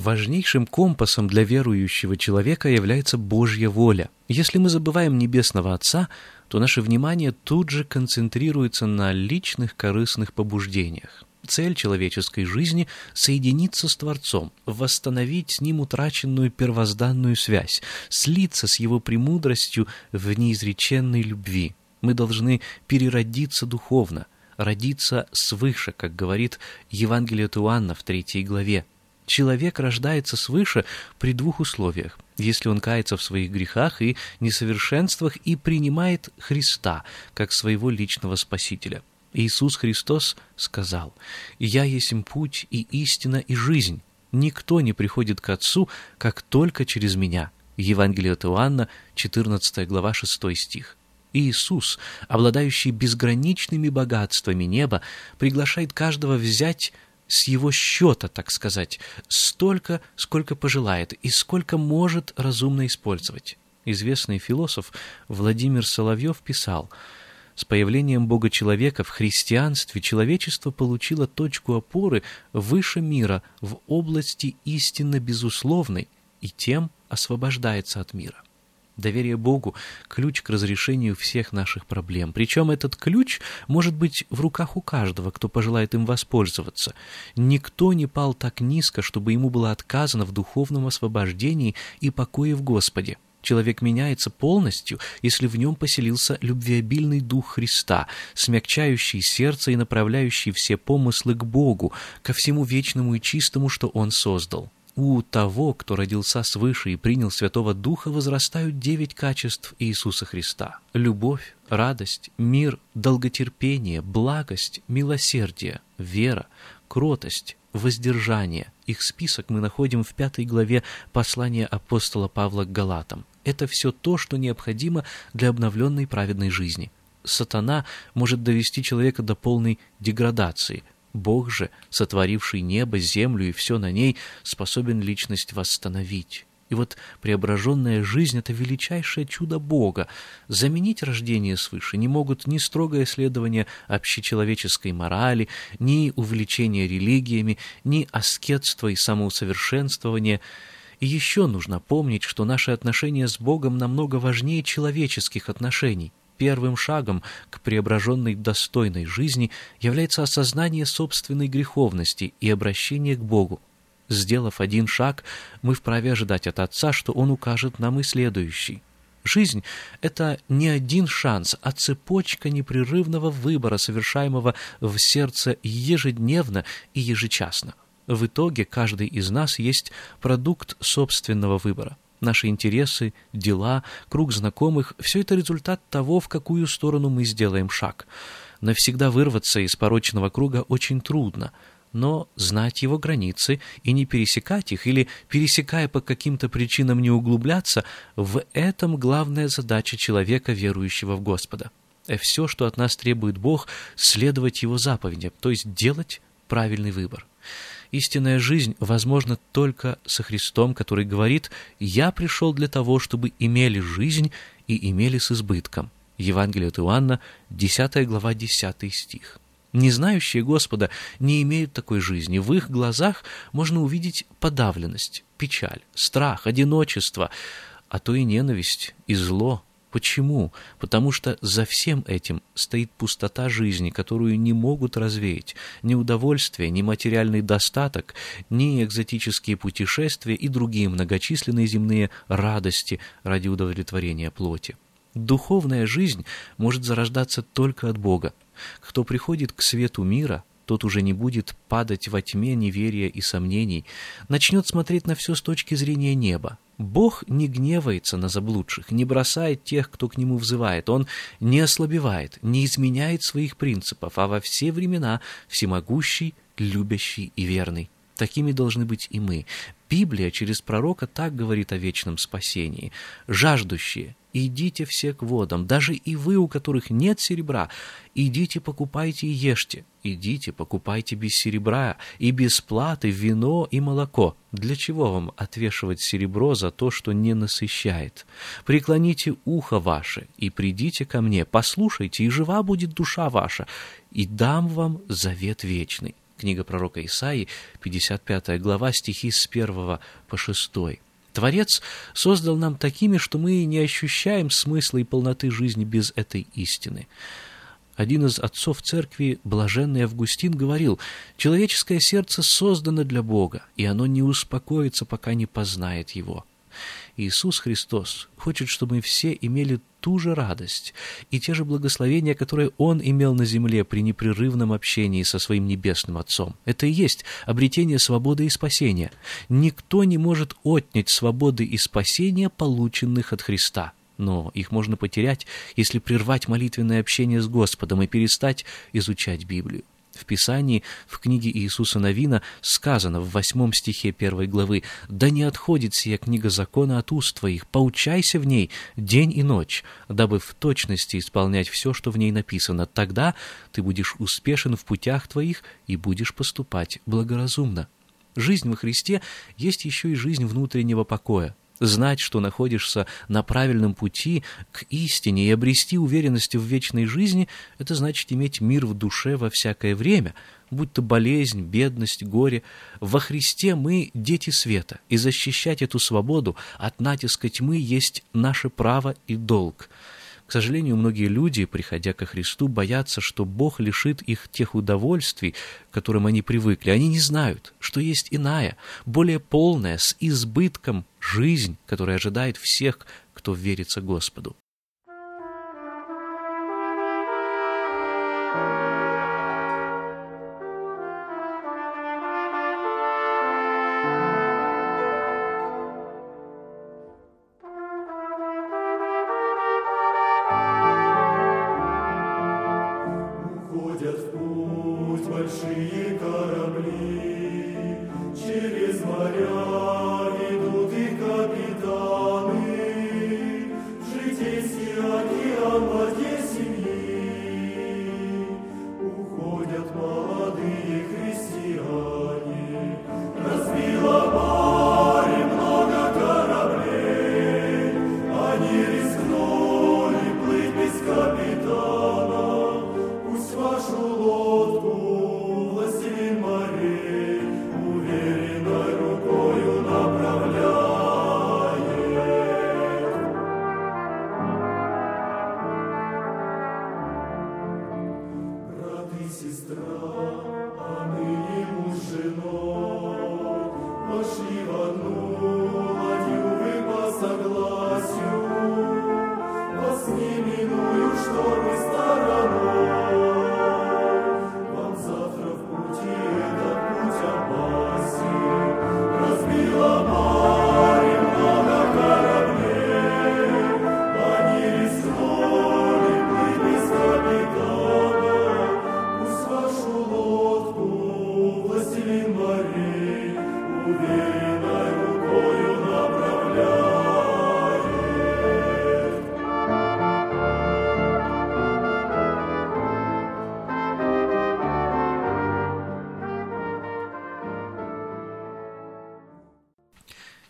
Важнейшим компасом для верующего человека является Божья воля. Если мы забываем Небесного Отца, то наше внимание тут же концентрируется на личных корыстных побуждениях. Цель человеческой жизни — соединиться с Творцом, восстановить с Ним утраченную первозданную связь, слиться с Его премудростью в неизреченной любви. Мы должны переродиться духовно, родиться свыше, как говорит Евангелие от в третьей главе. Человек рождается свыше при двух условиях. Если он кается в своих грехах и несовершенствах и принимает Христа как своего личного Спасителя. Иисус Христос сказал, «Я есть путь и истина и жизнь. Никто не приходит к Отцу, как только через Меня». Евангелие от Иоанна, 14 глава, 6 стих. Иисус, обладающий безграничными богатствами неба, приглашает каждого взять с его счета, так сказать, столько, сколько пожелает и сколько может разумно использовать. Известный философ Владимир Соловьев писал – с появлением Бога-человека в христианстве человечество получило точку опоры выше мира в области истинно безусловной и тем освобождается от мира. Доверие Богу – ключ к разрешению всех наших проблем. Причем этот ключ может быть в руках у каждого, кто пожелает им воспользоваться. Никто не пал так низко, чтобы ему было отказано в духовном освобождении и покое в Господе. Человек меняется полностью, если в нем поселился любвеобильный дух Христа, смягчающий сердце и направляющий все помыслы к Богу, ко всему вечному и чистому, что Он создал. У того, кто родился свыше и принял Святого Духа, возрастают девять качеств Иисуса Христа. Любовь, радость, мир, долготерпение, благость, милосердие, вера, кротость, воздержание. Их список мы находим в пятой главе послания апостола Павла к Галатам. Это все то, что необходимо для обновленной праведной жизни. Сатана может довести человека до полной деградации. Бог же, сотворивший небо, землю и все на ней, способен личность восстановить. И вот преображенная жизнь — это величайшее чудо Бога. Заменить рождение свыше не могут ни строгое исследование общечеловеческой морали, ни увлечение религиями, ни аскетство и самоусовершенствование — и еще нужно помнить, что наши отношения с Богом намного важнее человеческих отношений. Первым шагом к преображенной достойной жизни является осознание собственной греховности и обращение к Богу. Сделав один шаг, мы вправе ожидать от Отца, что Он укажет нам и следующий. Жизнь — это не один шанс, а цепочка непрерывного выбора, совершаемого в сердце ежедневно и ежечасно. В итоге каждый из нас есть продукт собственного выбора. Наши интересы, дела, круг знакомых — все это результат того, в какую сторону мы сделаем шаг. Навсегда вырваться из порочного круга очень трудно, но знать его границы и не пересекать их, или, пересекая по каким-то причинам, не углубляться — в этом главная задача человека, верующего в Господа. И все, что от нас требует Бог, следовать Его заповедям, то есть делать правильный выбор. Истинная жизнь возможна только со Христом, который говорит «Я пришел для того, чтобы имели жизнь и имели с избытком». Евангелие от Иоанна, 10 глава, 10 стих. Не знающие Господа не имеют такой жизни. В их глазах можно увидеть подавленность, печаль, страх, одиночество, а то и ненависть и зло, Почему? Потому что за всем этим стоит пустота жизни, которую не могут развеять ни удовольствие, ни материальный достаток, ни экзотические путешествия и другие многочисленные земные радости ради удовлетворения плоти. Духовная жизнь может зарождаться только от Бога. Кто приходит к свету мира, тот уже не будет падать во тьме неверия и сомнений, начнет смотреть на все с точки зрения неба. Бог не гневается на заблудших, не бросает тех, кто к Нему взывает. Он не ослабевает, не изменяет своих принципов, а во все времена всемогущий, любящий и верный. Такими должны быть и мы. Библия через пророка так говорит о вечном спасении. «Жаждущие, идите все к водам, даже и вы, у которых нет серебра, идите покупайте и ешьте, идите покупайте без серебра и без платы вино и молоко. Для чего вам отвешивать серебро за то, что не насыщает? Преклоните ухо ваше и придите ко мне, послушайте, и жива будет душа ваша, и дам вам завет вечный». Книга пророка Исаии, 55 глава, стихи с 1 по 6. Творец создал нам такими, что мы не ощущаем смысла и полноты жизни без этой истины. Один из отцов церкви, блаженный Августин, говорил, «Человеческое сердце создано для Бога, и оно не успокоится, пока не познает Его». Иисус Христос хочет, чтобы мы все имели ту же радость и те же благословения, которые Он имел на земле при непрерывном общении со Своим Небесным Отцом. Это и есть обретение свободы и спасения. Никто не может отнять свободы и спасения, полученных от Христа. Но их можно потерять, если прервать молитвенное общение с Господом и перестать изучать Библию. В Писании, в книге Иисуса Новина, сказано в восьмом стихе первой главы «Да не отходит сия книга закона от уст твоих, поучайся в ней день и ночь, дабы в точности исполнять все, что в ней написано. Тогда ты будешь успешен в путях твоих и будешь поступать благоразумно». Жизнь во Христе есть еще и жизнь внутреннего покоя. Знать, что находишься на правильном пути к истине и обрести уверенность в вечной жизни, это значит иметь мир в душе во всякое время, будь то болезнь, бедность, горе. Во Христе мы дети света, и защищать эту свободу от натиска тьмы есть наше право и долг. К сожалению, многие люди, приходя ко Христу, боятся, что Бог лишит их тех удовольствий, к которым они привыкли. Они не знают, что есть иная, более полная, с избытком жизнь, которая ожидает всех, кто верится Господу.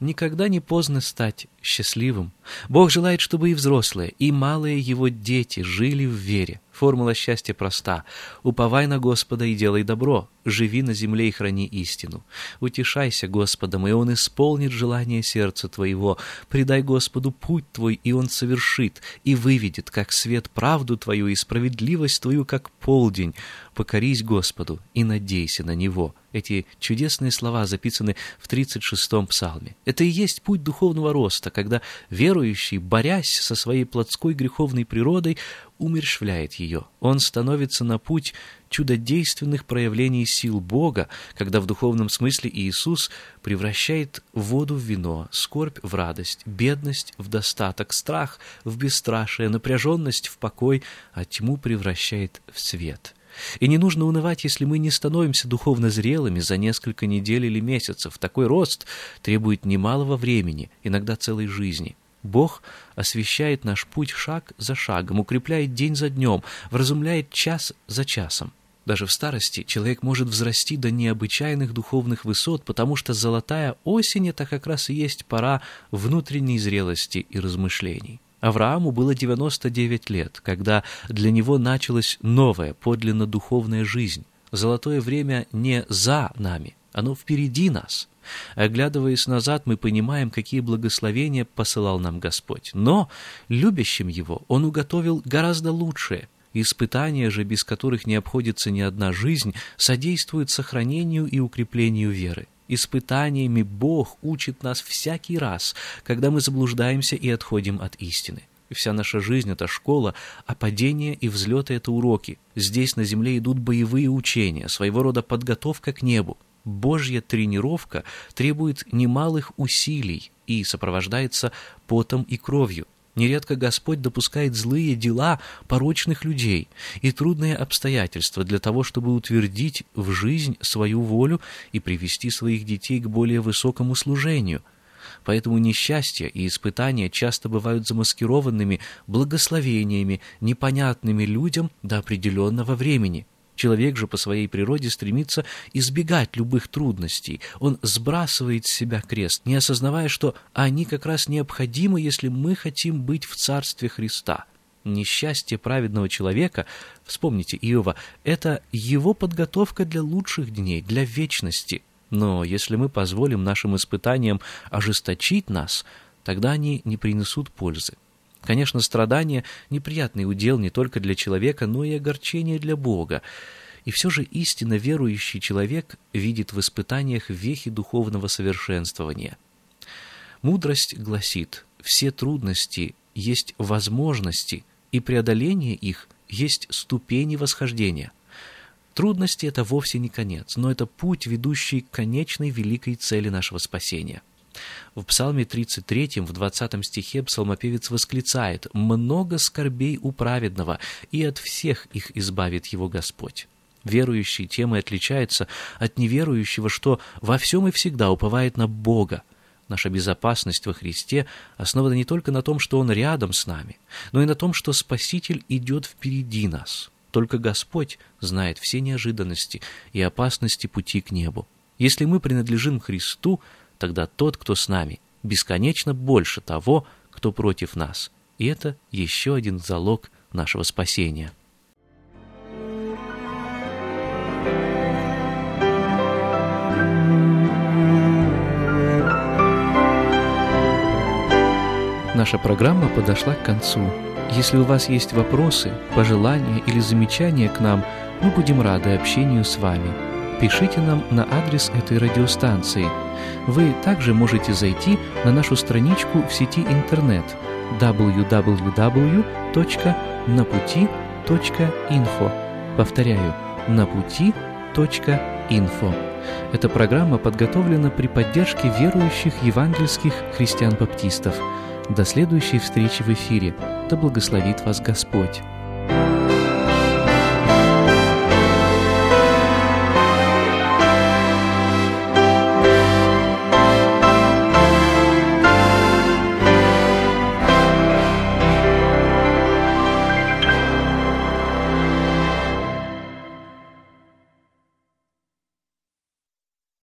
Никогда не поздно стать счастливым. Бог желает, чтобы и взрослые, и малые его дети жили в вере. Формула счастья проста. Уповай на Господа и делай добро. Живи на земле и храни истину. Утешайся Господом, и Он исполнит желание сердца твоего. Предай Господу путь твой, и Он совершит, и выведет, как свет, правду твою и справедливость твою, как полдень. Покорись Господу и надейся на Него. Эти чудесные слова записаны в 36-м псалме. Это и есть путь духовного роста, когда верующий, борясь со своей плотской греховной природой, умерщвляет ее. Он становится на путь чудодейственных проявлений сил Бога, когда в духовном смысле Иисус превращает воду в вино, скорбь в радость, бедность в достаток, страх в бесстрашие, напряженность в покой, а тьму превращает в свет. И не нужно унывать, если мы не становимся духовно зрелыми за несколько недель или месяцев. Такой рост требует немалого времени, иногда целой жизни. Бог освещает наш путь шаг за шагом, укрепляет день за днем, вразумляет час за часом. Даже в старости человек может взрасти до необычайных духовных высот, потому что золотая осень — это как раз и есть пора внутренней зрелости и размышлений. Аврааму было 99 лет, когда для него началась новая, подлинно духовная жизнь. Золотое время не за нами, оно впереди нас. Оглядываясь назад, мы понимаем, какие благословения посылал нам Господь. Но любящим Его Он уготовил гораздо лучшее. Испытания же, без которых не обходится ни одна жизнь, содействуют сохранению и укреплению веры. Испытаниями Бог учит нас всякий раз, когда мы заблуждаемся и отходим от истины. Вся наша жизнь — это школа, а падение и взлеты — это уроки. Здесь на земле идут боевые учения, своего рода подготовка к небу. Божья тренировка требует немалых усилий и сопровождается потом и кровью. Нередко Господь допускает злые дела порочных людей и трудные обстоятельства для того, чтобы утвердить в жизнь свою волю и привести своих детей к более высокому служению. Поэтому несчастья и испытания часто бывают замаскированными благословениями, непонятными людям до определенного времени – Человек же по своей природе стремится избегать любых трудностей. Он сбрасывает с себя крест, не осознавая, что они как раз необходимы, если мы хотим быть в Царстве Христа. Несчастье праведного человека, вспомните Иова, это его подготовка для лучших дней, для вечности. Но если мы позволим нашим испытаниям ожесточить нас, тогда они не принесут пользы. Конечно, страдания — неприятный удел не только для человека, но и огорчение для Бога. И все же истинно верующий человек видит в испытаниях вехи духовного совершенствования. Мудрость гласит, все трудности есть возможности, и преодоление их есть ступени восхождения. Трудности — это вовсе не конец, но это путь, ведущий к конечной великой цели нашего спасения. В Псалме 33, в 20 стихе псалмопевец восклицает «Много скорбей у праведного, и от всех их избавит его Господь». Верующий тем отличается от неверующего, что во всем и всегда уповает на Бога. Наша безопасность во Христе основана не только на том, что Он рядом с нами, но и на том, что Спаситель идет впереди нас. Только Господь знает все неожиданности и опасности пути к небу. Если мы принадлежим Христу, тогда тот, кто с нами, бесконечно больше того, кто против нас. И это еще один залог нашего спасения. Наша программа подошла к концу. Если у вас есть вопросы, пожелания или замечания к нам, мы будем рады общению с вами. Пишите нам на адрес этой радиостанции – вы также можете зайти на нашу страничку в сети интернет www.naputi.info. Повторяю, naputi.info. Эта программа подготовлена при поддержке верующих евангельских христиан-баптистов. До следующей встречи в эфире. Да благословит вас Господь!